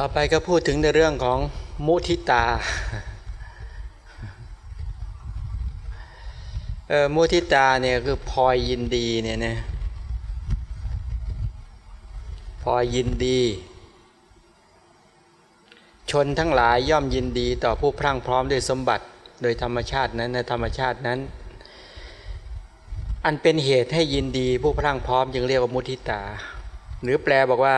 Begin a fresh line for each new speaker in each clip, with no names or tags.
ต่อไปก็พูดถึงในเรื่องของมุทิตาเออมุทิตาเนี่ยคือพลอยยินดีเนี่ยนะพลอยยินดี ชนทั้งหลายย่อมยินดีต่อผู้พรั่งพร้อมด้วยสมบัติโดยธรรมชาตินั้นในธรรมชาตินั้น อันเป็นเหตุให้ยินดีผู้พรั่งพร้อมจึงเรียกว่ามุทิตา หรือแปลบอกว่า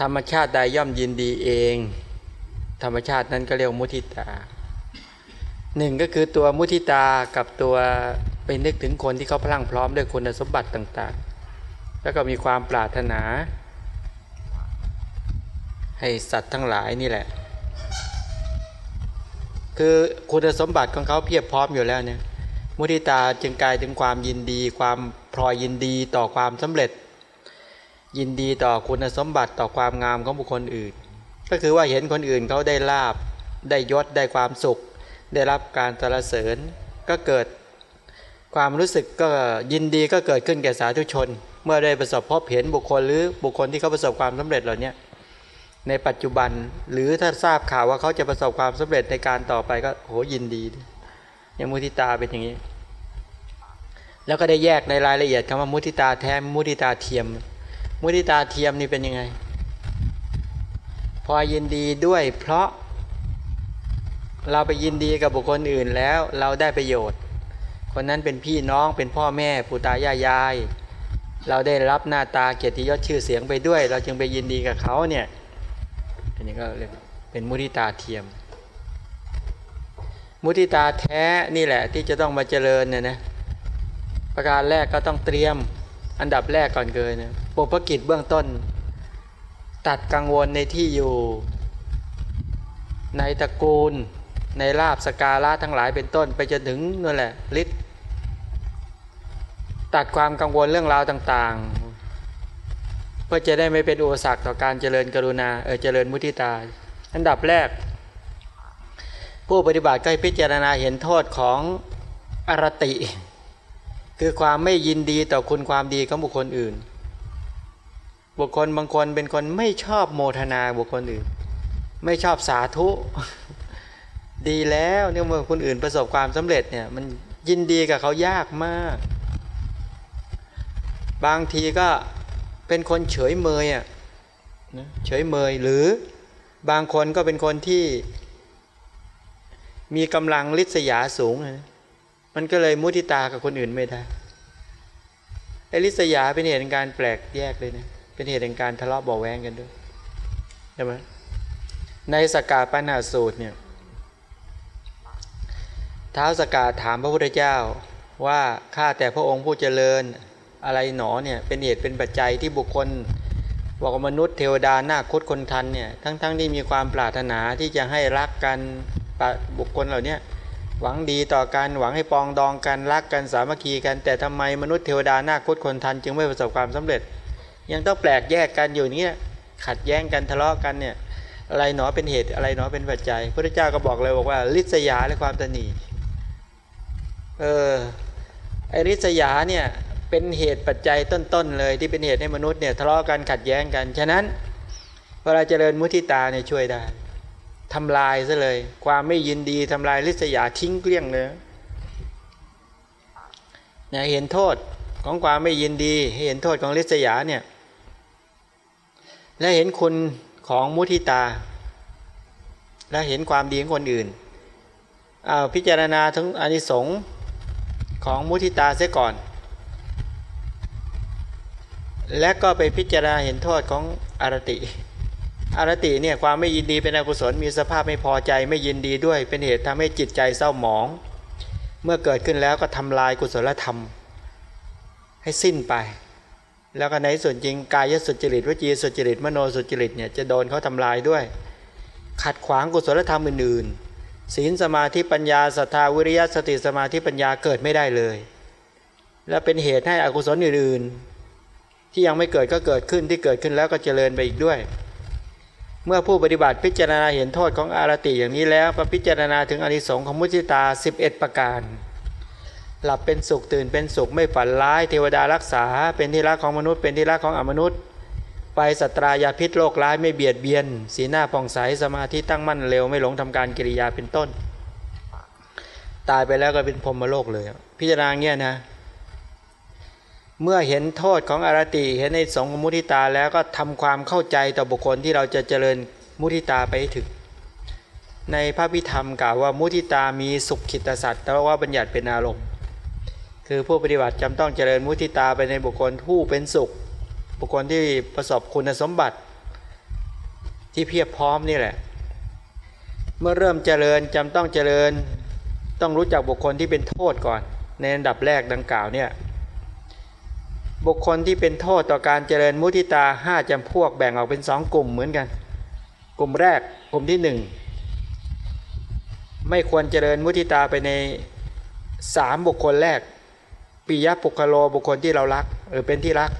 ธรรมชาติใดย่อมยินดีเอง ธรรมชาตินั้นก็เรียกมุทิตาหนึ่งก็คือตัวมุทิตากับตัวไปนึกถึงคนที่เขาพลังพร้อมด้วยคุณสมบัติต่างๆ แล้วก็มีความปรารถนา ให้สัตว์ทั้งหลายนี่แหละ คือคุณสมบัติของเขาเพียบพร้อมอยู่แล้วเนี่ยมุทิตาจึงกลายถึงความยินดี ความพลอยยินดีต่อความสำเร็จ ยินดีต่อคุณสมบัติต่อความงามของบุคคลอื่น ก็คือว่าเห็นคนอื่นเขาได้ลาบ ได้ยศได้ความสุข ได้รับการสรรเสริญก็เกิดความรู้สึกก็ยินดีก็เกิดขึ้นแก่สาธุชน เมื่อได้ประสบพบเห็นบุคคลหรือบุคคลที่เขาประสบความสำเร็จเหล่านี้ในปัจจุบันหรือถ้าทราบข่าวว่าเขาจะประสบความสำเร็จในการต่อไปก็โหยินดีอย่างมุทิตาเป็นอย่างนี้ แล้วก็ได้แยกในรายละเอียดคำว่ามุทิตาแท้มุทิตาเทียม มุทิตาเทียมนี่เป็นยังไง พอยินดีด้วยเพราะเราไปยินดีกับบุคคลอื่นแล้วเราได้ประโยชน์ คนนั้นเป็นพี่น้องเป็นพ่อแม่ปู่ตายายาย เราได้รับหน้าตาเกียรติยศชื่อเสียงไปด้วย เราจึงไปยินดีกับเขาเนี่ยอันนี้ก็เรียกเป็นมุทิตาเทียม มุทิตาแท้นี่แหละที่จะต้องมาเจริญเนี่ยนะประการแรกก็ต้องเตรียม อันดับแรกก่อนเกินนะปุพกิจเบื้องต้น ตัดกังวลในที่อยู่ ในตระกูล ในลาบสการะทั้งหลายเป็นต้น ไปจนถึงนั่นแหละฤทธิ์ตัดความกังวลเรื่องราวต่างๆ เพื่อจะได้ไม่เป็นอุปสรรคต่อการเจริญกรุณาเออเจริญมุทิตา อันดับแรก ผู้ปฏิบัติก็ให้พิจารณาเห็นโทษของอรติ คือความไม่ยินดีต่อคุณความดีของบุคคลอื่น บุคคลบางคนเป็นคนไม่ชอบโมทนาบุคคลอื่น ไม่ชอบสาธุ ดีแล้วเนี่ยเมื่อคนอื่นประสบความสำเร็จเนี่ยมันยินดีกับเขายากมาก บางทีก็เป็นคนเฉยเมยอะเฉยเมยหรือบางคนก็เป็นคนที่มีกำลังลิษยาสูงนะ มันก็เลยมุทิตากับคนอื่นไม่ได้ไอ้ลิษยาเป็นเหตุแห่งการแปลกแยกเลยนะเป็นเหตุแห่งการทะเลาะเบาแวงกันด้วยใช่ไหมในสกาปัญหาสูตรเนี่ยท้าวสกาถามพระพุทธเจ้าว่าข้าแต่พระองค์ผู้เจริญอะไรหนอเนี่ยเป็นเหตุเป็นปัจจัยที่บุคคลบอกมนุษย์เทวดาหน้าคดคนทันเนี่ยทั้งๆทที่มีความปรารถนาที่จะให้รักกันบุคคลเหล่านี้ หวังดีต่อกันหวังให้ปองดองกันรักกันสามัคคีกัน แต่ทำไมมนุษย์เทวดาหน้าคดคนทันจึงไม่ประสบความสำเร็จ ยังต้องแปลกแยกกันอยู่นี้ขัดแย้งกันทะเลาะกันเนี่ยอะไรหนอเป็นเหตุอะไรหนอเป็นปัจจัยพระเจ้าก็บอกเลยบอกว่าลิษยาและความตนีเออไอริษยาเนี่ยเป็นเหตุปัจจัยต้นๆเลยที่เป็นเหตุให้มนุษย์เนี่ยทะเลาะกันขัดแย้งกัน ฉะนั้นเวลาเจริญมุทิตาเนี่ยช่วยได้ ทำลายซะเลย ความไม่ยินดีทำลายลิษยาทิ้งเกลี้ยงเลยเนี่ยเห็นโทษของความไม่ยินดี เห็นโทษของลิษยาเนี่ย และเห็นคุณของมุทิตา และเห็นความดีของคนอื่นอาพิจารณาทั้งอนิสงส์ของมุทิตาเสียก่อน และก็ไปพิจารณาเห็นโทษของอารติ อารติเนี่ยความไม่ยินดีเป็นอกุศลมีสภาพไม่พอใจไม่ยินดีด้วย เป็นเหตุทำให้จิตใจเศร้าหมอง เมื่อเกิดขึ้นแล้วก็ทำลายกุศลธรรม ให้สิ้นไป แล้วก็ในส่วนจริงกายสุจริตวจีสุจริตมโนสุจริตเนี่ยจะโดนเขาทำลายด้วย ขัดขวางกุศลธรรมอื่นๆศีลสมาธิปัญญาศรัทธาวิริยะสติสมาธิปัญญาเกิดไม่ได้เลย และเป็นเหตุให้อกุศลอื่นๆ ที่ยังไม่เกิดก็เกิดขึ้นที่เกิดขึ้นแล้วก็เจริญไปอีกด้วย เมื่อผู้ปฏิบัติพิจารณาเห็นโทษของอารติอย่างนี้แล้วก็พิจารณาถึงอนิสงส์ของมุทิตา 11 ประการ หลับเป็นสุขตื่นเป็นสุขไม่ฝันร้ายเทวดารักษา เป็นที่รักของมนุษย์ เป็นที่รักของอมนุษย์ ไปสัตรายาพิษโรคร้ายไม่เบียดเบียน สีหน้าผ่องใสสมาธิตั้งมั่นเร็วไม่หลงทำการกิริยาเป็นต้น ตายไปแล้วก็เป็นพรหมโลกเลย พิจารณาเงี้ยนะ เมื่อเห็นโทษของอารติเห็นในสงมุทิตาแล้วก็ทำความเข้าใจต่อบุคคลที่เราจะเจริญมุทิตาไปถึง ในพระพิธรรมกล่าวว่ามุทิตามีสุขขิตสัตว์แต่ว่าบัญญัติเป็นอารมณ์ คือผู้ปฏิบัติจำต้องเจริญมุทิตาไปในบุคคลผู้เป็นสุข บุคคลที่ประสบคุณสมบัติ ที่เพียบพร้อมนี่แหละ เมื่อเริ่มเจริญจำต้องเจริญต้องรู้จักบุคคลที่เป็นโทษก่อน ในอันดับแรกดังกล่าวเนี่ย บุคคลที่เป็นโทษต่อการเจริญมุทิตาห้าจำพวกแบ่งออกเป็นสองกลุ่มเหมือนกัน กลุ่มแรกกลุ่มที่หนึ่งไม่ควรเจริญมุทิตาไปในสามบุคคลแรกปิยปุคโลบุคคลที่เรารักหรือเป็นที่รัก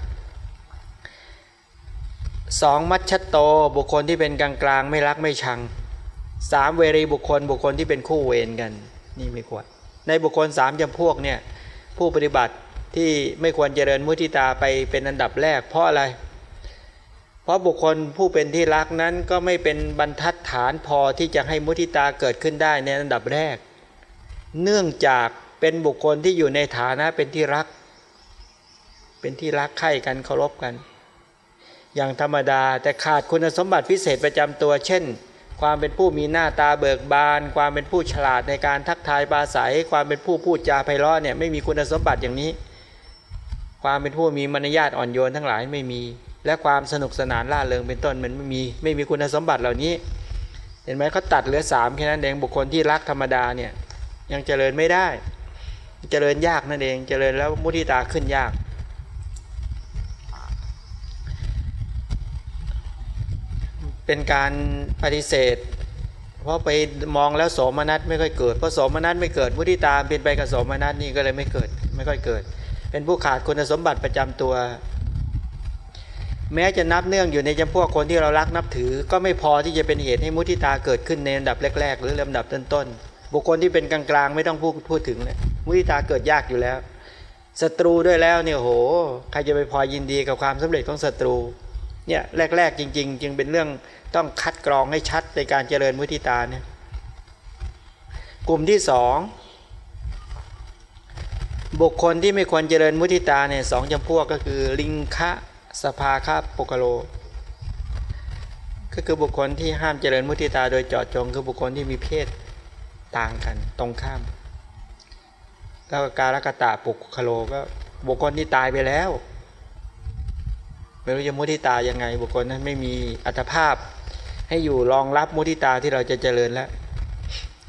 สองมัชชโตบุคคลที่เป็นกลางกลางไม่รักไม่ชังสามเวรีบุคคลบุคคลที่เป็นคู่เวรกัน นี่ไม่ควรในบุคคลสามจำพวกเนี่ยผู้ปฏิบัติ ที่ไม่ควรเจริญมุทิตาไปเป็นอันดับแรก เพราะอะไร เพราะบุคคลผู้เป็นที่รักนั้นก็ไม่เป็นบรรทัดฐานพอที่จะให้มุทิตาเกิดขึ้นได้ในอันดับแรก เนื่องจากเป็นบุคคลที่อยู่ในฐานะเป็นที่รัก เป็นที่รักใคร่กันเคารพกัน อย่างธรรมดาแต่ขาดคุณสมบัติพิเศษประจำตัว เช่นความเป็นผู้มีหน้าตาเบิกบาน ความเป็นผู้ฉลาดในการทักทายปราศัย ความเป็นผู้พูดจาไพเราะเนี่ยไม่มีคุณสมบัติอย่างนี้ ความเป็นผู้มีมารยาทอ่อนโยนทั้งหลายไม่มี และความสนุกสนานล่าเริงเป็นต้นมันไม่มีไม่มีคุณสมบัติเหล่านี้ เห็นไหมเขาตัดเหลือสามแค่นั้นเองบุคคลที่รักธรรมดาเนี่ยยังเจริญไม่ได้ เจริญยากนั่นเองเจริญแล้วมุทิตาขึ้นยาก เป็นการปฏิเสธเพราะไปมองแล้วโสมนัสไม่ค่อยเกิดเพราะโสมนัสไม่เกิดมุทิตาเป็นไปกับโสมนัสนี่ก็เลยไม่เกิดไม่ค่อยเกิด เป็นผู้ขาดคุณสมบัติประจำตัว แม้จะนับเนื่องอยู่ในจำพวกคนที่เรารักนับถือ ก็ไม่พอที่จะเป็นเหตุให้มุทิตาเกิดขึ้นในลำดับแรก ๆ หรือลำดับต้นๆบุคคลที่เป็นกลางๆ ไม่ต้องพูดพูดถึงเลยมุทิตาเกิดยากอยู่แล้วศัตรูด้วยแล้วเนี่ยโห ใครจะไปพอยินดีกับความสำเร็จของศัตรูเนี่ยแรก ๆ จริง ๆ จึงเป็นเรื่องต้องคัดกรองให้ชัดในการเจริญมุทิตาเนี่ยกลุ่มที่สอง บุคคลที่ไม่ควรเจริญมุทิตาเนี่ยสองจำพวกก็คือ ลิงคะสภาคาปกโล ก็คือบุคคลที่ห้ามเจริญมุทิตาโดยเจาะจง คือบุคคลที่มีเพศต่างกันตรงข้าม แล้วการกตาปุกโลก็บุคคลที่ตายไปแล้วไม่รู้จะมุทิตายังไง บุคคลนั้นไม่มีอัตภาพ ให้อยู่รองรับมุทิตาที่เราจะเจริญแล้ว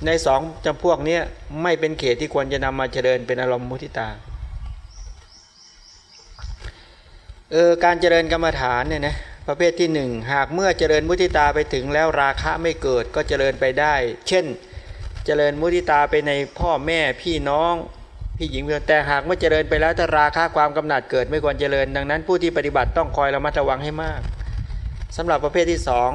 ในสองจำพวกนี้ไม่เป็นเขตที่ควรจะนำมาเจริญเป็นอารมณ์มุทิตาเออการเจริญกรรมฐานเนี่ยนะประเภทที่หนึ่งหากเมื่อเจริญมุทิตาไปถึงแล้วราคะไม่เกิดก็เจริญไปได้ เช่น เจริญมุทิตาไปในพ่อแม่พี่น้องพี่หญิงเพื่อนแต่หากเมื่อเจริญไปแล้วถ้าราคะความกำหนัดเกิดไม่ควรเจริญ ดังนั้นผู้ที่ปฏิบัติต้องคอยระมัดระวังให้มากสำหรับประเภทที่สอง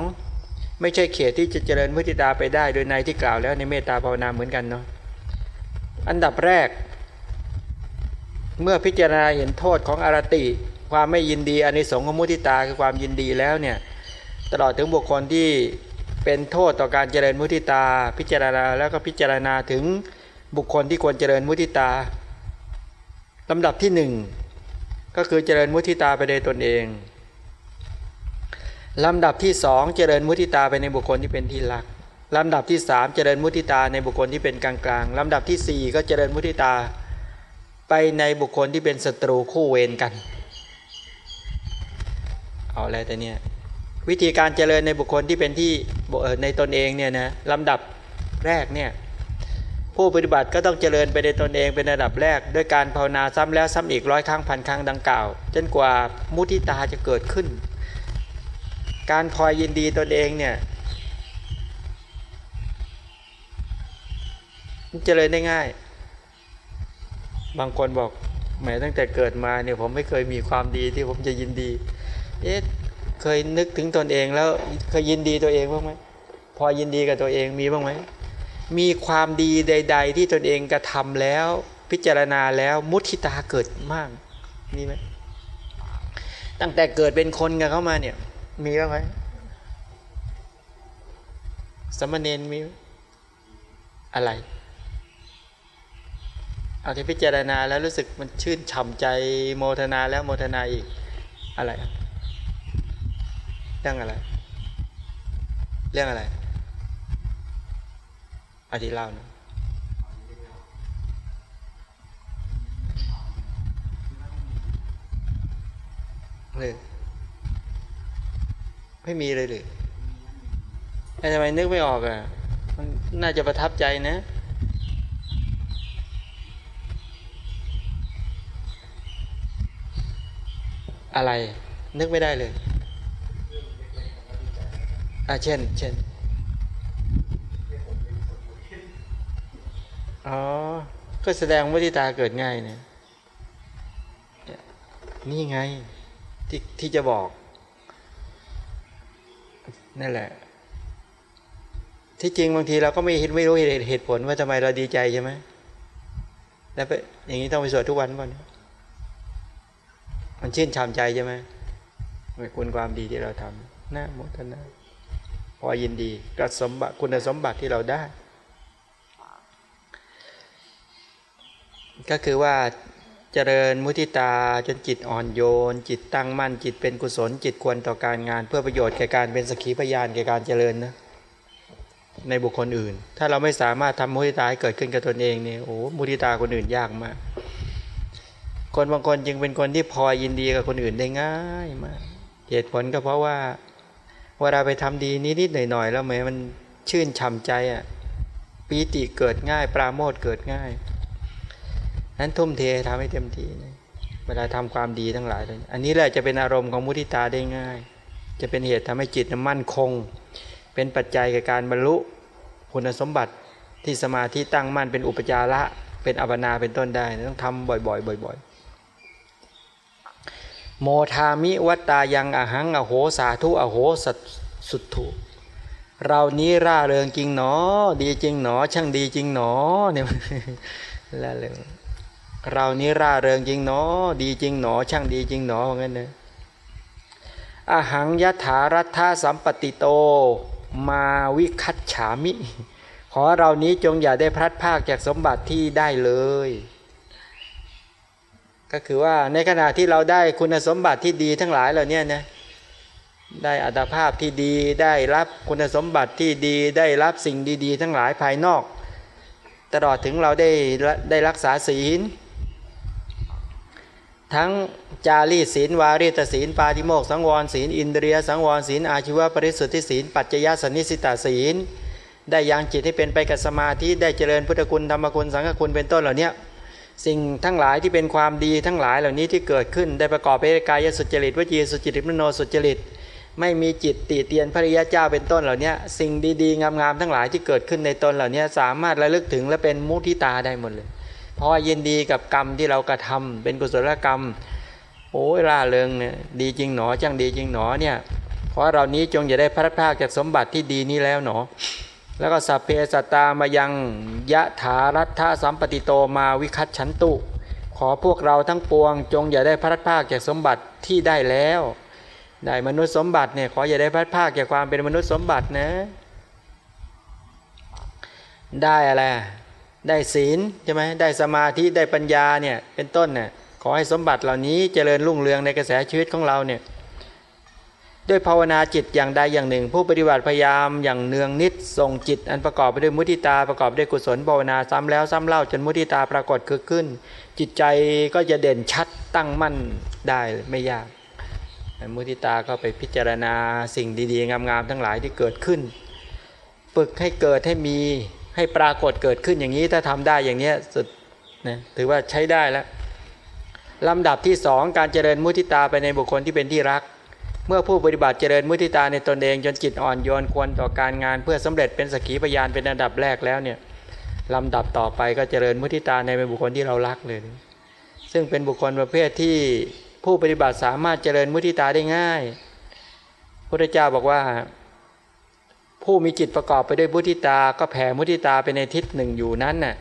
ไม่ใช่เขตที่จะเจริญมุทิตาไปได้โดยในที่กล่าวแล้วในเมตตาภาวนาเหมือนกันเนาะอันดับแรก เมื่อพิจารณาเห็นโทษของอารติ ความไม่ยินดีอันในสงของมุทิตาคือความยินดีแล้วเนี่ยตลอดถึงบุคคลที่เป็นโทษต่อการเจริญมุทิตา พิจารณาแล้วก็พิจารณาถึงบุคคลที่ควรเจริญมุทิตาลำดับที่หนึ่งก็คือเจริญมุทิตาไปโดยตนเอง ลำดับที่สองเจริญมุทิตาไปในบุคคลที่เป็นที่รักลำดับที่สามเจริญมุทิตาในบุคคลที่เป็นกลางกลางลำดับที่สี่ก็เจริญมุทิตา ไปในบุคคลที่เป็นศัตรูคู่เวรกัน เอาอะไรแต่เนี่ยวิธีการเจริญในบุคคลที่เป็นที่ในตนเองเนี่ยนะลำดับแรกเนี่ยผู้ปฏิบัติก็ต้องเจริญไปในตนเองเป็นระดับแรก ด้วยการภาวนาซ้ำแล้วซ้ำอีกร้อยครั้งพันครั้งดังกล่าว จนกว่ามุทิตาจะเกิดขึ้น การพลอยยินดีตนเองเนี่ยมันเจริญได้ง่าย บางคนบอกแหมตั้งแต่เกิดมาเนี่ยผมไม่เคยมีความดีที่ผมจะยินดี เอ๊ะเคยนึกถึงตนเองแล้วเคยยินดีตัวเองบ้างไหมพอยินดีกับตัวเองมีบ้างไหมมีความดีใด ๆ ที่ตนเองกระทำแล้วพิจารณาแล้วมุทิตาเกิดมากมีไหมตั้งแต่เกิดเป็นคนกันเข้ามาเนี่ย มีบ้างไหมสมณเณรมีอะไร เอาที่พิจารณาแล้วรู้สึกมันชื่นฉ่ำใจโมทนาแล้วโมทนาอีกอะไรเรื่องอะไร เรื่องอะไรอธิเล่านะเลย ไม่มีเลยหรือแต่ทำไมนึกไม่ออกอะ มันน่าจะประทับใจนะอะไรนึกไม่ได้เลยอ่าเช่น เช่น อ๋อ ก็แสดงว่าที่ตาเกิดง่ายเนี่ย นี่ไงที่ที่จะบอก นั่นแหละ ที่จริงบางทีเราก็ไม่เห็นไม่รู้เหตุผลว่าทำไมเราดีใจใช่ไหมแล้วไปอย่างนี้ต้องไปสวดทุกวันก่อนมันชื่นชามใจใช่ไหมคุณความดีที่เราทำน่าโมทนาพอยินดีกับสมบัติคุณสมบัติที่เราได้ ก็คือว่า เจริญมุทิตาจนจิตอ่อนโยน จิตตั้งมั่น จิตเป็นกุศล จิตควรต่อการงาน เพื่อประโยชน์แก่การเป็นสกีพยานแก่การเจริญนะในบุคคลอื่น ถ้าเราไม่สามารถทำมุทิตาให้เกิดขึ้นกับตนเองเนี่ยโอ้มุทิตาคนอื่นยากมาก คนบางคนจึงเป็นคนที่พอยินดีกับคนอื่นได้ง่ายมากเหตุผลก็เพราะว่าเวลาไปทำดีนิดๆหน่อยๆแล้วแม้มันชื่นช่าใจอะปีติเกิดง่าย ปราโมทเกิดง่าย นั้นทุ่มเททำให้เต็มที่นะเวลาทำความดีทั้งหลายเลยอันนี้แหละจะเป็นอารมณ์ของมุทิตาได้ง่าย จะเป็นเหตุทำให้จิตมั่นคง เป็นปัจจัยกับการบรรลุคุณสมบัติที่สมาธิตั้งมั่นเป็นอุปจาระเป็นอัปนาเป็นต้นได้ต้องทำบ่อยๆบ่อยๆโมทามิวัตตายังอหังอโหสาธุอโหสัสุทุเรานี้ร่าเริงจริงหนอ ดีจริงหนอ ช่างดีจริงหนอเนี่ยร่าเริง เรานี้ร่าเริงจริงหนอ ดีจริงหนอ ช่างดีจริงหนอว่างั้นนะอหังยถารัฐาสัมปติโต มาวิคัตฉามิ ขอเรานี้จงอย่าได้พลัดภาคจากสมบัติที่ได้เลย ก็คือว่าในขณะที่เราได้คุณสมบัติที่ดีทั้งหลายเหล่านี้นะได้อัตภาพที่ดีได้รับคุณสมบัติที่ดีได้รับสิ่งดี ๆ ทั้งหลายภายนอก ตลอดถึงเราได้ได้รักษาศีล ทั้งจารีศีลวารีตศีลปาติโมกสังวรศีลอินเดียสังวรศีลอาชีวปริสุทธิศีลปัจจยสนิสิตาศีล ได้ยังจิตให้เป็นไปกับสมาธิได้เจริญพุทธคุณธรรมคุณสังฆคุณเป็นต้นเหล่านี้สิ่งทั้งหลายที่เป็นความดีทั้งหลายเหล่านี้ที่เกิดขึ้น ได้ประกอบไปด้วยกายสุจริตวจีสุจริตมโนสุจริต ไม่มีจิตติเตียนพระริยเจ้าเป็นต้นเหล่านี้สิ่งดีๆงามๆทั้งหลายที่เกิดขึ้นในตนเหล่านี้สามารถระลึกถึงและเป็นมุทิตาได้หมดเลย พราะยินดีกับกรรมที่เรากระทาเป็นกุศลกรรม โอ้ยล่าเริงเนี่ยดีจริงหนอจังดีจริงหนอเนี่ยเพราะเรานี้จงอย่าได้พระพากจากสมบัติที่ดีนี้แล้วหนอ แล้วก็สัพเพสัตตามายังยะถารัฐสัมปติโตมาวิคัตฉันตุ ขอพวกเราทั้งปวง จงอย่าได้พัดภาคจากสมบัติที่ได้แล้ว ได้มนุษย์สมบัติเนี่ยขออย่าได้พัดภาคจากความเป็นมนุษย์สมบัตินะ ได้อะไร ได้ศีลใช่ไหมได้สมาธิได้ปัญญาเนี่ยเป็นต้นเนี่ยขอให้สมบัติเหล่านี้เจริญรุ่งเรืองในกระแสชีวิตของเราเนี่ยด้วยภาวนาจิตอย่างใดอย่างหนึ่ง ผู้ปฏิบัติพยายามอย่างเนืองนิดส่งจิต อันประกอบไปด้วยมุทิตาประกอบด้วยกุศลภาวนาซ้ำแล้วซ้ำเล่าจนมุทิตาปรากฏคือขึ้น จิตใจก็จะเด่นชัดตั้งมั่นได้ไม่ยาก มุทิตาก็ไปพิจารณาสิ่งดีๆ งามๆทั้งหลายที่เกิดขึ้น ฝึกให้เกิดให้มี ให้ปรากฏเกิดขึ้นอย่างนี้ถ้าทำได้อย่างนี้สุดนะถือว่าใช้ได้แล้วลำดับที่สองการเจริญมุทิตาไปในบุคคลที่เป็นที่รัก เมื่อผู้ปฏิบัติเจริญมุทิตาในตนเองจนจิตอ่อนโยนควรต่อการงาน เพื่อสำเร็จเป็นสกีพยานเป็นอันดับแรกแล้วเนี่ยลำดับต่อไปก็เจริญมุทิตาในบุคคลที่เรารักเลย ซึ่งเป็นบุคคลประเภทที่ผู้ปฏิบัติสามารถเจริญมุทิตาได้ง่ายพระพุทธเจ้าบอกว่า ผู้มีจิตประกอบไปด้วยมุทิตา ก็แผ่มุทิตาไปในทิศหนึ่งอยู่นั้นน่ะ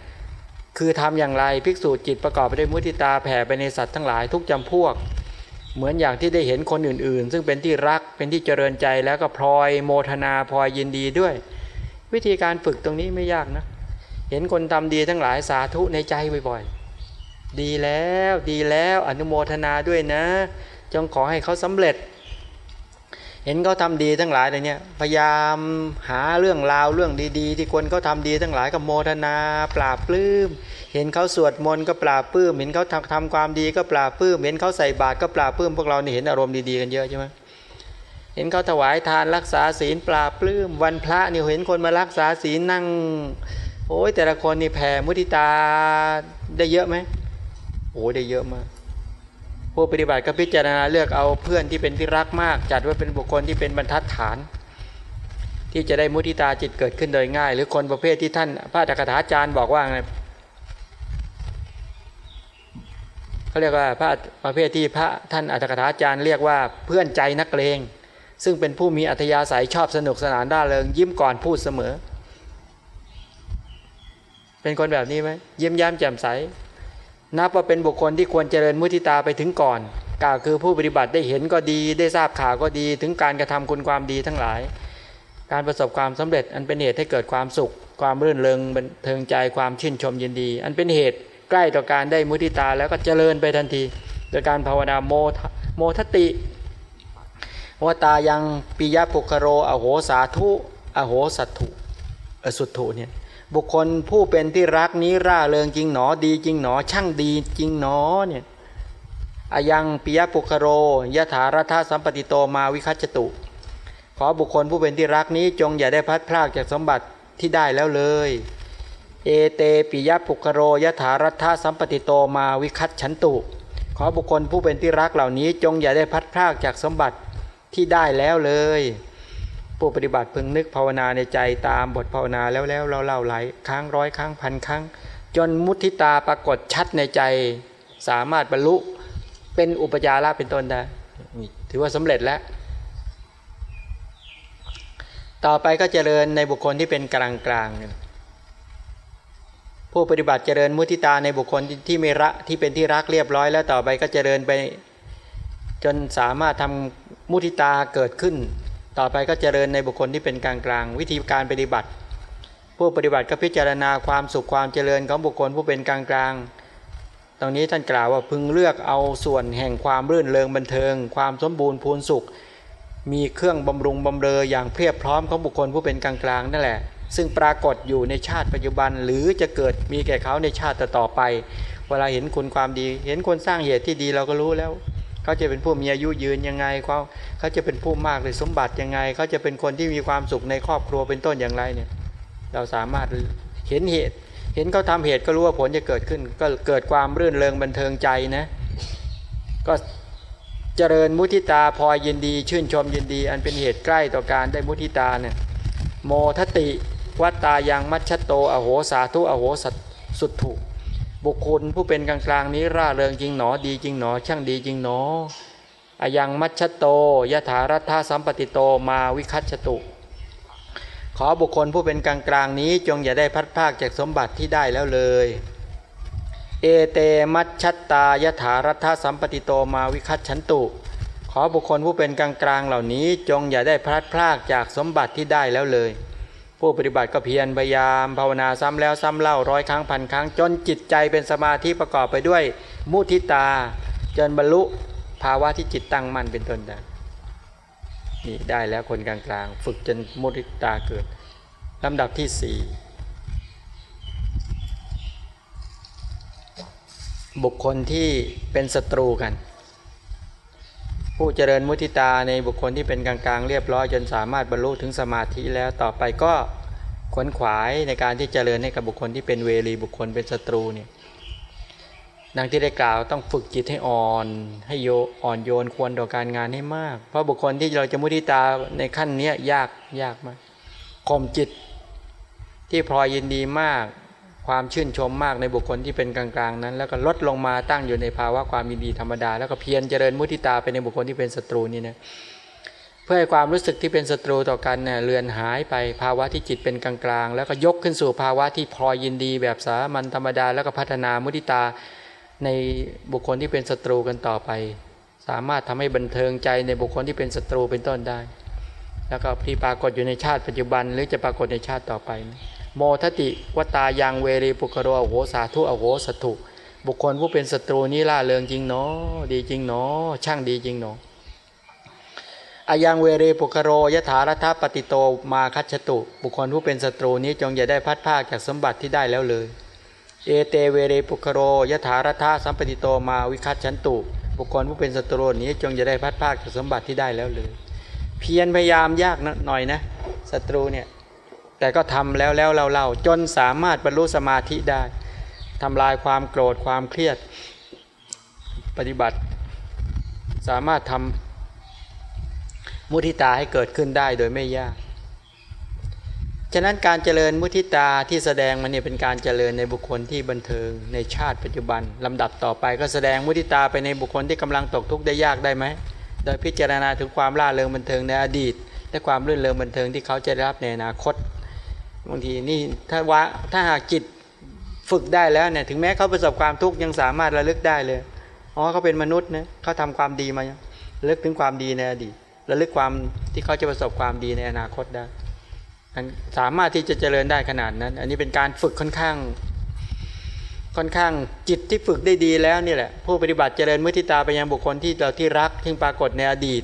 คือทำอย่างไรภิกษุจิตประกอบไปด้วยมุทิตาแผ่ไปในสัตว์ทั้งหลายทุกจำพวก เหมือนอย่างที่ได้เห็นคนอื่นๆ ซึ่งเป็นที่รักเป็นที่เจริญใจแล้วก็พลอยโมทนาพลอยยินดีด้วย วิธีการฝึกตรงนี้ไม่ยากนะ เห็นคนทำดีทั้งหลายสาธุในใจบ่อยๆ ดีแล้วดีแล้วอนุโมทนาด้วยนะ จงขอให้เขาสำเร็จ เห็นเขาทำดีทั้งหลายเลยเนี่ยพยายามหาเรื่องราวเรื่องดีๆ ที่คนเขาทาดีทั้งหลายก็โมทนาปราบปลื้ม เห็นเขาสวดมนต์ก็ปราบปลื้ม เห็นเขาทำทำความดีก็ปราบปลื้ม เห็นเขาใส่บาตรก็ปราบปลื้มพวกเราเนี่เห็นอารมณ์ดีๆกันเยอะใช่ไหมเห็นเขาถวายทานรักษาศีลปราบปลื้ม วันพระนี่เห็นคนมารักษาศีลนั่ง โอ้ยแต่ละคนนี่แผ่มุทิตาได้เยอะไหมโอ้ได้เยอะมาก ผู้ปฏิบัติก็พิจารณาเลือกเอาเพื่อนที่เป็นที่รักมาก จัดว่าเป็นบุคคลที่เป็นบรรทัดฐาน ที่จะได้มุทิตาจิตเกิดขึ้นโดยง่าย หรือคนประเภทที่ท่านพระอักถาจารย์บอกว่าไงเขาเรียกว่าพระประเภทที่พระท่านอัฏฐกถาจารย์เรียกว่าเพื่อนใจนักเลงซึ่งเป็นผู้มีอัธยาศัยชอบสนุกสนานด้าเริงยิ้มก่อนพูดเสมอ เป็นคนแบบนี้ไหมยิ้มย้มแจ่มใส นับว่าเป็นบุคคลที่ควรเจริญมุทิตาไปถึงก่อนกล่าวคือผู้ปฏิบัติได้เห็นก็ดี ได้ทราบข่าวก็ดี ถึงการกระทำคุณความดีทั้งหลาย การประสบความสำเร็จอันเป็นเหตุให้เกิดความสุข ความรื่นเริงบันเทิงใจความชื่นชมยินดี อันเป็นเหตุใกล้ต่อการได้มุทิตาแล้วก็เจริญไปทันที โดยการภาวนาโมโมทติวตายังปิยะปุคโร อโหสาธุ อโหสัตถุอสุถุเนี่ย บุคคลผู้เป็นที่รักนี้ร่าเริงจริงหนอดีจริงหนอ ช่างดีจริงหนอเนี่ยอายังปิยปุคโรยถารัฐสัมปติโตมาวิคัจตุ ขอบุคคลผู้เป็นที่รักนี้จงอย่าได้พัดพลากจากสมบัติที่ได้แล้วเลย เอเตปิยปุคโรยถารัฐสัมปติโตมาวิคัตฉันตุ ขอบุคคลผู้เป็นที่รักเหล่านี้จงอย่าได้พัดพลากจากสมบัติที่ได้แล้วเลย ผู้ปฏิบัติพึงนึกภาวนาในใจตามบทภาวนาแล้วแล้วเราเล่าหลายครั้งร้อยครั้งพันครั้ง จนมุทิตาปรากฏชัดในใจ สามารถบรรลุเป็นอุปจาระเป็นต้นได้ถือว่าสำเร็จแล้ว ต่อไปก็เจริญในบุคคลที่เป็นกลางกลางผู้ปฏิบัติเจริญมุทิตาในบุคคลที่ไม่ระที่เป็นที่รักเรียบร้อย แล้วต่อไปก็เจริญไปจนสามารถทำมุทิตาเกิดขึ้น ต่อไปก็เจริญในบุคคลที่เป็นกลางกลางวิธีการปฏิบัติ ผู้ปฏิบัติก็พิจารณาความสุขความเจริญของบุคคลผู้เป็นกลางกลางตรงนี้ท่านกล่าวว่าพึงเลือกเอาส่วนแห่งความรื่นเริงบันเทิง ความสมบูรณ์พูนสุข มีเครื่องบำรุงบำเรออย่างเพียบพร้อมของบุคคลผู้เป็นกลางกลางนั่นแหละ ซึ่งปรากฏอยู่ในชาติปัจจุบันหรือจะเกิดมีแก่เขาในชาติต่อไป เวลาเห็นคุณความดี เห็นคนสร้างเหตุที่ดีเราก็รู้แล้ว เขาจะเป็นผู้มีอายุยืนยังไงเขาเขาจะเป็นผู้มากเลยสมบัติยังไง เขาจะเป็นคนที่มีความสุขในครอบครัวเป็นต้นอย่างไรเนี่ย เราสามารถเห็นเหตุ เห็นเขาทำเหตุก็รู้ว่าผลจะเกิดขึ้น ก็เกิดความรื่นเริงบันเทิงใจนะ ก็เจริญมุทิตาพอยินดี ชื่นชมยินดี อันเป็นเหตุใกล้ต่อการได้มุทิตาเนี่ยโมทติวัตตายังมัชโต อโหสาธุอโหสัตสุถุ บุคคลผู้เป็นกลางกลางนี้ร่าเริงจริงหนอดีจริงหนอ ช่างดีจริงหนออายังมัชโตยถารัฐาสัมปติโตมาวิคัตตุ ขอบุคคลผู้เป็นกลางกลางนี้จงอย่าได้พัดภาคจากสมบัติที่ได้แล้วเลย เอเตมัชชตายถารัฐาสัมปติโตมาวิคัตฉันตุ ขอบุคคลผู้เป็นกลางกลางเหล่านี้จงอย่าได้พลัดพรากจากสมบัติที่ได้แล้วเลย ผู้ปฏิบัติก็เพียรพยายามภาวนาซ้ำแล้วซ้ำเล่าร้อยครั้งพันครั้ง จนจิตใจเป็นสมาธิประกอบไปด้วย มุทิตา จนบรรลุภาวะที่จิตตั้งมั่นเป็นต้นได้นี่ได้แล้วคนกลางๆ ฝึกจนมุทิตาเกิดลำดับที่สี่บุคคลที่เป็นศัตรูกัน ผู้เจริญมุทิตาในบุคคลที่เป็นกลางๆ เรียบร้อยจนสามารถบรรลุถึงสมาธิแล้วต่อไปก็ขวนขวายในการที่เจริญให้กับบุคคลที่เป็นเวรีบุคคลเป็นศัตรูเนี่ยดังที่ได้กล่าวต้องฝึกจิตให้อ่อน ให้โยอ่อนโยนควรต่อการงานให้มาก เพราะบุคคลที่เราจะมุทิตาในขั้นนี้ยากยากมากข่มจิตที่พลอยยินดีมาก ความชื่นชมมากในบุคคลที่เป็นกลางๆนั้น แล้วก็ลดลงมาตั้งอยู่ในภาวะความยินดีธรรมดา แล้วก็เพียรเจริญมุทิตาไปในบุคคลที่เป็นศัตรูนี่นะเพื่อให้ความรู้สึกที่เป็นศัตรูต่อกันเน่ยเลือนหายไปภาวะที่จิตเป็นกลางๆ แล้วก็ยกขึ้นสู่ภาวะที่พลอยยินดี แบบสามัญธรรมดา แล้วก็พัฒนามุทิตาในบุคคลที่เป็นศัตรูกันต่อไป สามารถทำให้บันเทิงใจในบุคคลที่เป็นศัตรูเป็นต้นได้ แล้วก็ที่ปรากฏอยู่ในชาติปัจจุบันหรือจะปรากฏในชาติต่อไป โมทติวตายังเวรีปุคโรอโหสาธุอโหสถุบุคคลผู้เป็นศัตรูนี้ล่าเริงจริงเนาะดีจริงเนาะช่างดีจริงเนาะอายังเวเรปุคโรยถารัฐปฏิโตมาคัจตุ บุคคลผู้เป็นศัตรูนี้จงอย่าได้พัดภาคจากสมบัติที่ได้แล้วเลย เอเตเวเรปุคโรยถารัฐสัมปติโตมาวิคัตฉันตุ บุคคลผู้เป็นศัตรูนี้จงอย่าได้พัดภาคจากสมบัติที่ได้แล้วเลย เพียรพยายามยากหน่อยนะศัตรูเนี่ย แต่ก็ทำแล้วแล้วเราเราจนสามารถบรรลุสมาธิได้ทำลายความโกรธความเครียด ปฏิบัติ สามารถทำมุทิตาให้เกิดขึ้นได้โดยไม่ยาก ฉะนั้นการเจริญมุทิตาที่แสดงมันเนี่ยเป็นการเจริญในบุคคลที่บันเทิงในชาติปัจจุบันลำดับต่อไปก็แสดงมุทิตาไปในบุคคลที่กำลังตกทุกข์ได้ยากได้ไหม โดยพิจารณาถึงความล่าเริงบันเทิงในอดีต และความรื่นเริงบันเทิงที่เขาจะได้รับในอนาคต บางทีนี่ถ้าว่าถ้าหากจิตฝึกได้แล้วเนี่ยถึงแม้เขาประสบความทุกข์ยังสามารถระลึกได้เลยอ๋อเขาเป็นมนุษย์นะเขาทำความดีมาระลึกถึงความดีในอดีตระลึกความที่เขาจะประสบความดีในอนาคตได้สามารถที่จะเจริญได้ขนาดนั้น อันนี้เป็นการฝึกค่อนข้าง ค่อนข้างจิตที่ฝึกได้ดีแล้วนี่แหละ ผู้ปฏิบัติเจริญมุทิตาไปยังบุคคลที่เราที่รักที่ปรากฏในอดีต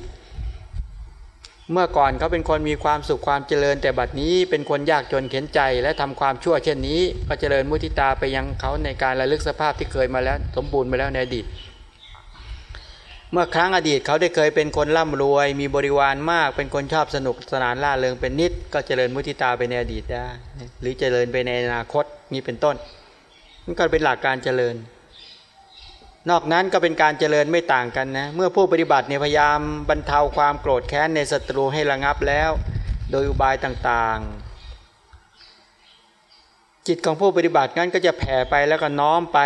เมื่อก่อนเขาเป็นคนมีความสุขความเจริญ แต่บัดนี้เป็นคนยากจนเข็นใจ และทำความชั่วเช่นนี้ ก็เจริญมุทิตาไปยังเขาในการระลึกสภาพที่เคยมาแล้วสมบูรณ์มาแล้วในอดีต เมื่อครั้งอดีตเขาได้เคยเป็นคนร่ำรวย มีบริวารมากเป็นคนชอบสนุกสนานล่าเริงเป็นนิด ก็เจริญมุทิตาไปในอดีตได้ หรือเจริญไปในอนาคตมีเป็นต้นนี่ก็เป็นหลักการเจริญ นอกนั้นก็เป็นการเจริญไม่ต่างกันนะ เมื่อผู้ปฏิบัติเนี่ยพยายามบรรเทาความโกรธแค้นในศัตรูให้ระงับแล้ว โดยอุบายต่างๆ จิตของผู้ปฏิบัตินั้นก็จะแผ่ไปแล้วก็น้อมไป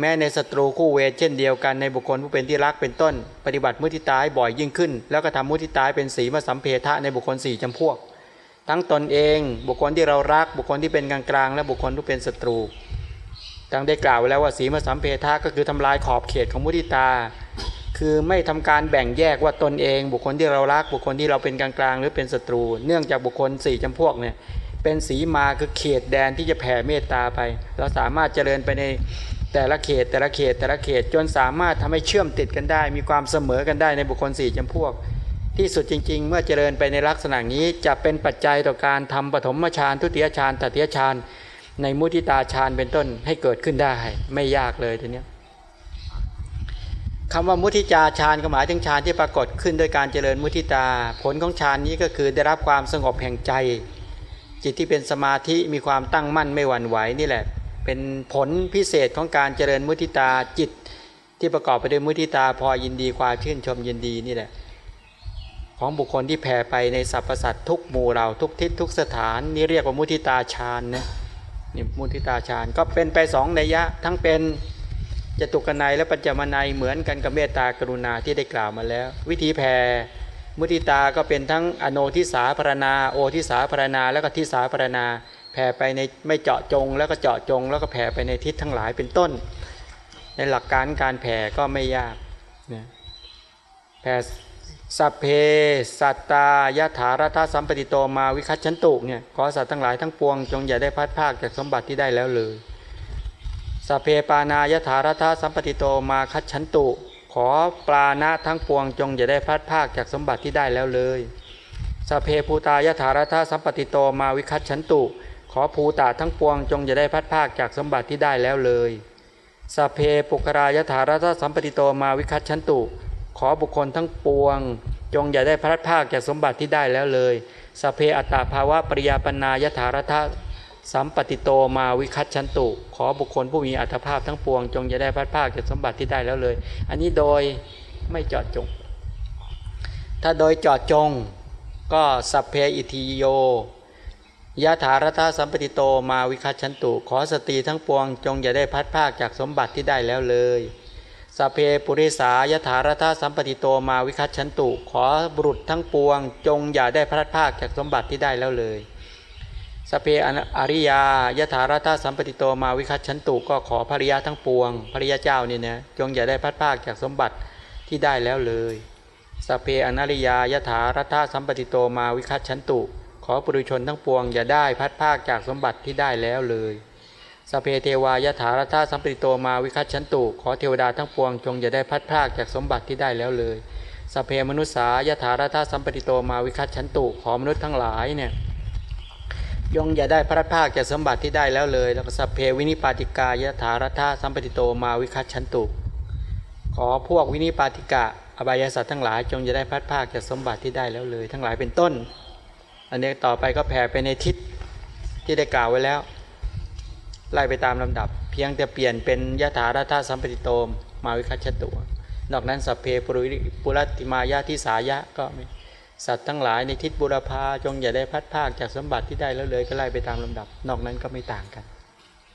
แม้ในศัตรูคู่เวทเช่นเดียวกันในบุคคลผู้เป็นที่รักเป็นต้น ปฏิบัติมุทิตาให้บ่อยยิ่งขึ้น แล้วก็ทำมุทิตาเป็นสีมาสัมเพทะในบุคคลสี่จำพวก ทั้งตนเอง บุคคลที่เรารัก บุคคลที่เป็นกลางๆและบุคคลที่เป็นศัตรู ดังได้กล่าวไว้แล้วว่าสีมาสัมเพทะก็คือทำลายขอบเขตของมุทิตา คือไม่ทำการแบ่งแยกว่าตนเอง บุคคลที่เรารักบุคคลที่เราเป็นกลางๆ หรือเป็นศัตรู เนื่องจากบุคคลสี่จำพวกเนี่ยเป็นสีมาคือเขตแดนที่จะแผ่เมตตาไป เราสามารถเจริญไปในแต่ละเขตแต่ละเขตแต่ละเขตจนสามารถทำให้เชื่อมติดกันได้ มีความเสมอกันได้ในบุคคลสี่จำพวก ที่สุดจริง ๆ เมื่อเจริญไปในลักษณะนี้จะเป็นปัจจัยต่อการทำปฐมฌานทุติยฌานตติยฌาน ในมุทิตาฌานเป็นต้นให้เกิดขึ้นได้ ไม่ยากเลยทีนี้คำว่ามุทิจาฌานก็หมายถึงฌานที่ปรากฏขึ้นโดยการเจริญมุทิตา ผลของฌานนี้ก็คือได้รับความสงบแห่งใจ จิตที่เป็นสมาธิมีความตั้งมั่นไม่หวั่นไหวนี่แหละ เป็นผลพิเศษของการเจริญมุทิตาจิต ที่ประกอบไปด้วยมุทิตาพอยินดีความชื่นชมยินดีนี่แหละของบุคคลที่แผ่ไปในสรรพสัตว์ทุกหมู่เราทุกทิศทุกสถานนี่เรียกว่ามุทิตาฌานนะ นี่มุทิตาฌานก็เป็นไปสองนัยยะ ทั้งเป็นจตุกนัยและปัญจมนัยเหมือนกันกับเมตตากรุณาที่ได้กล่าวมาแล้ว วิธีแผ่มุทิตาก็เป็นทั้งอโนทิสาพรณาโอทิสาพรณาแล้วก็ทิสาพรณาแผ่ไปในไม่เจาะจง แล้วก็เจาะจง แล้วก็แผ่ไปในทิศทั้งหลายเป็นต้น ในหลักการการแผ่ก็ไม่ยากนะแผ่ สัพเพสัตตายถารัตสัมปติโตมาวิคัตชันตุเนี่ยขอสัตว์ทั้งหลายทั้งปวงจงอย่าได้พัดภาคจากสมบัติที่ได้แล้วเลยสัพเพปานายถารัตสัมปติโตมาคัจฉันตุ ขอปาณะทั้งปวงจงอย่าได้พลัดพรากจากสมบัติที่ได้แล้วเลยสัพเพภูตายถาลัทธสัมปัตติโตมาวิคัจฉันตุ ขอภูตาทั้งปวงจงอย่าได้พลัดพรากจากสมบัติที่ได้แล้วเลยสัพเพปุคคลายถาลัทธสัมปัตติโตมาวิคัจฉันตุ ขอบุคคลทั้งปวง จงอย่าได้พลัดพรากจากสมบัติที่ได้แล้วเลยสัพเพอัตตภาวปริยาปันนายถาลัทธสัมปัตติโตมาวิคัจฉันตุ ขอบุคคลผู้มีอัตภาพทั้งปวง จงอย่าได้พลัดพรากจากสมบัติที่ได้แล้วเลย อันนี้โดยไม่เจาะจง ถ้าโดยเจาะจงก็สัพเพอิตถิโย ยถาลัทธสัมปัตติโตมาวิคัจฉันตุ ขอสตรีทั้งปวง จงอย่าได้พลัดพรากจากสมบัติที่ได้แล้วเลย สัพเพปุริสายถาลัทธสัมปัตติโตมาวิคัจฉันตุ ขอบุรุษทั้งปวง จงอย่าได้พลัดพรากจากสมบัติที่ได้แล้วเลยสัพเพอริยายถาลัทธสัมปัตติโตมาวิคัจฉันตุก็ขอพระอริยาทั้งปวงพระอริยเจ้านี่นะจงอย่าได้พลัดพรากจากสมบัติที่ได้แล้วเลยสัพเพอนริยายถาลัทธสัมปัตติโตมาวิคัจฉันตุ ขอปุถุชนทั้งปวงอย่าได้พลัดพรากจากสมบัติที่ได้แล้วเลย สัพเพเทวายถาลัทธสัมปัตติโตมาวิคัจฉันตุขอเทวดาทั้งปวงจงอย่าได้พลัดพรากจากสมบัติที่ได้แล้วเลยสัพเพมนุสสายถาลัทธสัมปัตติโตมาวิคัจฉันตุขอมนุษย์ทั้งหลายเนี่ยจงอย่าได้พลัดพรากจากสมบัติที่ได้แล้วเลย แล้วก็สัพเพวินิปาติกายถาลัทธสัมปัตติโตมาวิคัจฉันตุ ขอพวกวินิปาติกะอบายสัตว์ทั้งหลายจงอย่าได้พลัดพรากจากสมบัติที่ได้แล้วเลย ทั้งหลายเป็นต้น อันนี้ต่อไปก็แผ่ไปในทิศที่ได้กล่าวไว้แล้ว ไล่ไปตามลำดับ เพียงแต่เปลี่ยนเป็นยถาลัทธสัมปัตติโต มาวิคัจฉันตุนอกนั้นสัพเพปุริปุรัตถิมายะ ทิสายะก็ไม่สัตว์ทั้งหลายในทิศบุรพาจงอย่าได้พัดภาคจากสมบัติที่ได้แล้วเลยก็ไล่ไปตามลำดับ นอกนั้นก็ไม่ต่างกัน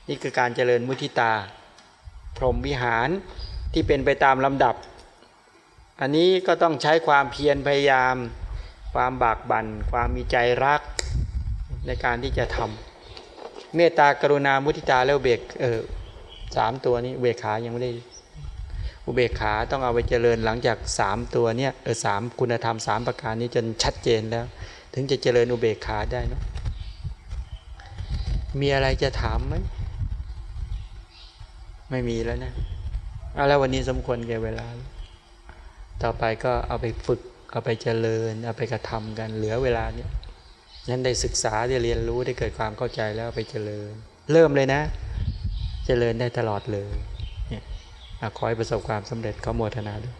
นี่คือการเจริญมุทิตา พรหมวิหารที่เป็นไปตามลำดับ อันนี้ก็ต้องใช้ความเพียรพยายาม ความบากบัน่นความมีใจรักในการที่จะทำ เมตตากรุณามุทิตาแล้วเบกเออสามตัวนี้เบกขายังไม่ได้ อุเบกขาต้องเอาไปเจริญหลังจากสามตัวเนี้ยเออสามคุณธรรมสามประการนี้จนชัดเจนแล้ว ถึงจะเจริญอุเบกขาได้เนาะมีอะไรจะถามไหมไม่มีแล้วนะเอาแล้ววันนี้สมควรแก่เวลา ต่อไปก็เอาไปฝึก เอาไปเจริญ เอาไปกระทำกันเหลือเวลาเนี่ย นั้นได้ศึกษาได้เรียนรู้ได้เกิดความเข้าใจแล้วไปเจริญ เริ่มเลยนะ เจริญได้ตลอดเลยขอให้ประสบความสำเร็จขอโมทนาด้วย